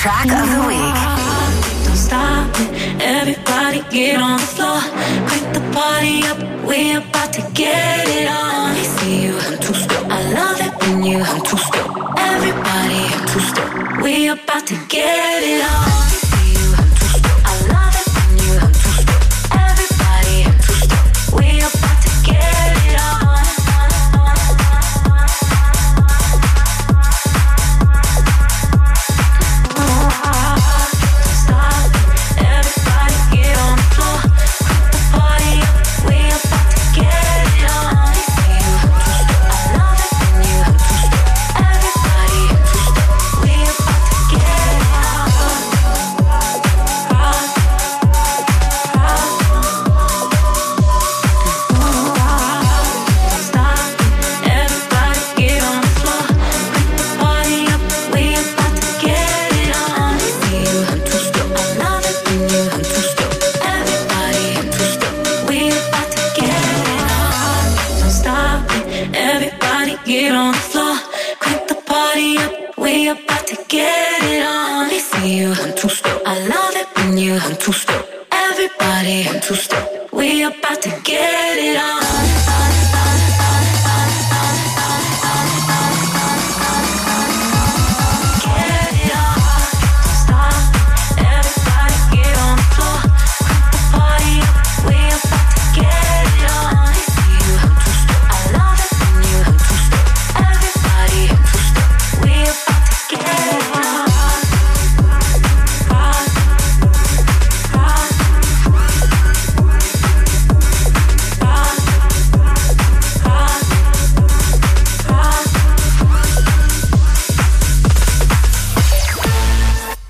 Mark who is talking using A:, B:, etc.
A: track of the week.
B: Don't stop it. Everybody get on the floor. Crank the party up. We about to get it on. I see you. I'm two step. I love it when you. I'm two step. Everybody. I'm two step. We about to get it on. Get on the floor. Crank the party up. We about to get it on. I see you. I'm two step. I love it when you. I'm two step. Everybody. I'm two step. We about to get